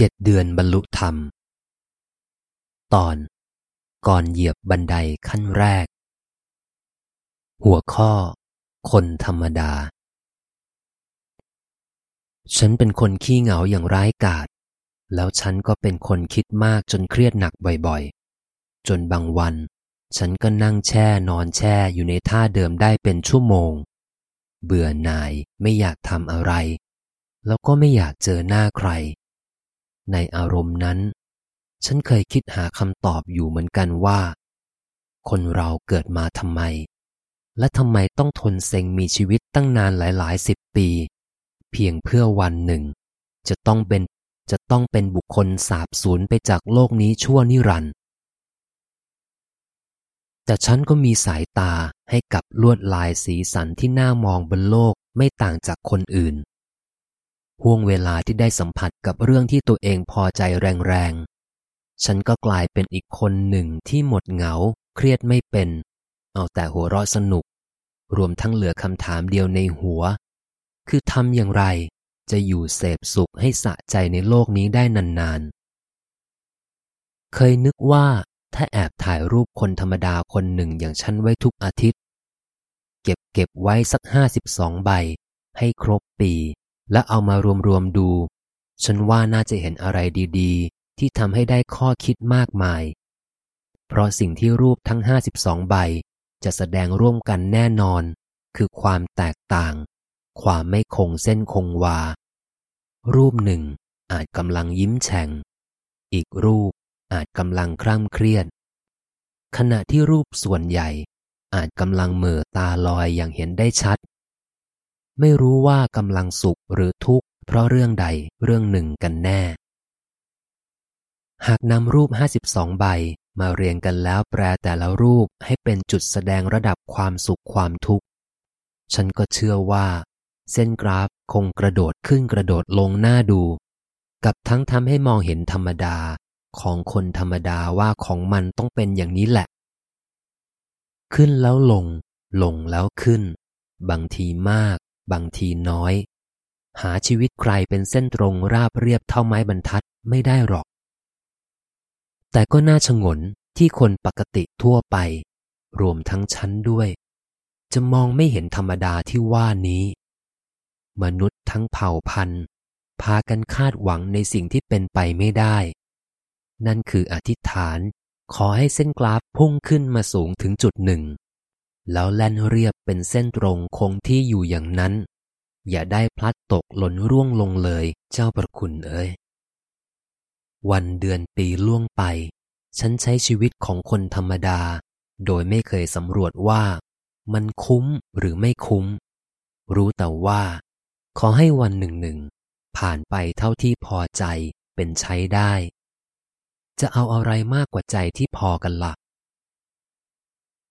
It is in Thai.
เจ็ดเดือนบรรลุธรรม ตอน ก่อนเหยียบบันไดขั้นแรก หัวข้อ คนธรรมดา ฉันเป็นคนขี้เหงาอย่างร้ายกาจแล้วฉันก็เป็นคนคิดมากจนเครียดหนักบ่อยๆ จนบางวัน ฉันก็นั่งแช่นอนแช่อยู่ในท่าเดิมได้เป็นชั่วโมง เบื่อหน่ายไม่อยากทำอะไร แล้วก็ไม่อยากเจอหน้าใคร ในอารมณ์นั้น ฉันเคยคิดหาคำตอบอยู่เหมือนกันว่า คนเราเกิดมาทำไม และทำไมต้องทนเซ็งมีชีวิตตั้งนานหลายๆสิบปี เพียงเพื่อวันหนึ่ง จะต้องเป็นจะต้องเป็นบุคคลสาบสูญไปจากโลกนี้ชั่วนิรันดร์แต่ฉันก็มีสายตาให้กับลวดลายสีสันที่น่ามองบนโลกไม่ต่างจากคนอื่น ห่วงเวลาที่ได้สัมผัสกับเรื่องที่ตัวเองพอใจแรงๆ ฉันก็กลายเป็นอีกคนหนึ่งที่หมดเหงา เครียดไม่เป็น เอาแต่หัวเราะสนุก รวมทั้งเหลือคำถามเดียวในหัว คือทำอย่างไร จะอยู่เสพสุขให้สะใจในโลกนี้ได้นานๆ เคยนึกว่าถ้าแอบถ่ายรูปคนธรรมดาคนหนึ่งอย่างฉันไว้ทุกอาทิตย์ เก็บเก็บไว้สักห้าสิบสองใบ ให้ครบปี และเอามารวมๆดู ฉันว่าน่าจะเห็นอะไรดีๆ ที่ทำให้ได้ข้อคิดมากมาย เพราะสิ่งที่รูปทั้งห้าสิบสองใบ จะแสดงร่วมกันแน่นอน คือความแตกต่าง ความไม่คงเส้นคงวา รูปหนึ่งอาจกำลังยิ้มแฉ่ง อีกรูปอาจกำลังคร่ำเครียด ขณะที่รูปส่วนใหญ่อาจกำลังเหม่อตาลอยอย่างเห็นได้ชัด ไม่รู้ว่ากำลังสุขหรือทุกข์ เพราะเรื่องใดเรื่องหนึ่งกันแน่ หากนำรูปห้าสิบสองใบมาเรียงกันแล้วแปลแต่ละรูปให้เป็นจุดแสดงระดับความสุขความทุกข์ ฉันก็เชื่อว่า เส้นกราฟคงกระโดดขึ้นกระโดดลงหน้าดู กับทั้งทำให้มองเห็นธรรมดาของคนธรรมดาว่าของมันต้องเป็นอย่างนี้แหละ ขึ้นแล้วลง ลงแล้วขึ้น บางทีมาก บางทีน้อย หาชีวิตใครเป็นเส้นตรงราบเรียบเท่าไม้บรรทัดไม่ได้หรอก แต่ก็น่าชงนที่คนปกติทั่วไป รวมทั้งชั้นด้วย จะมองไม่เห็นธรรมดาที่ว่านี้ มนุษย์ทั้งเผ่าพันธุ์ พากันคาดหวังในสิ่งที่เป็นไปไม่ได้ นั่นคืออธิษฐานขอให้เส้นกราฟพุ่งขึ้นมาสูงถึงจุดหนึ่ง แล้วแล่นเรียบเป็นเส้นตรงคงที่อยู่อย่างนั้น อย่าได้พลัดตกหล่นร่วงลงเลย เจ้าประคุณเอ้ย วันเดือนปีล่วงไป ฉันใช้ชีวิตของคนธรรมดา โดยไม่เคยสำรวจว่า มันคุ้มหรือไม่คุ้ม รู้แต่ว่า ขอให้วันหนึ่งหนึ่งผ่านไปเท่าที่พอใจเป็นใช้ได้ จะเอาอะไรมากกว่าใจที่พอกันละ่ะ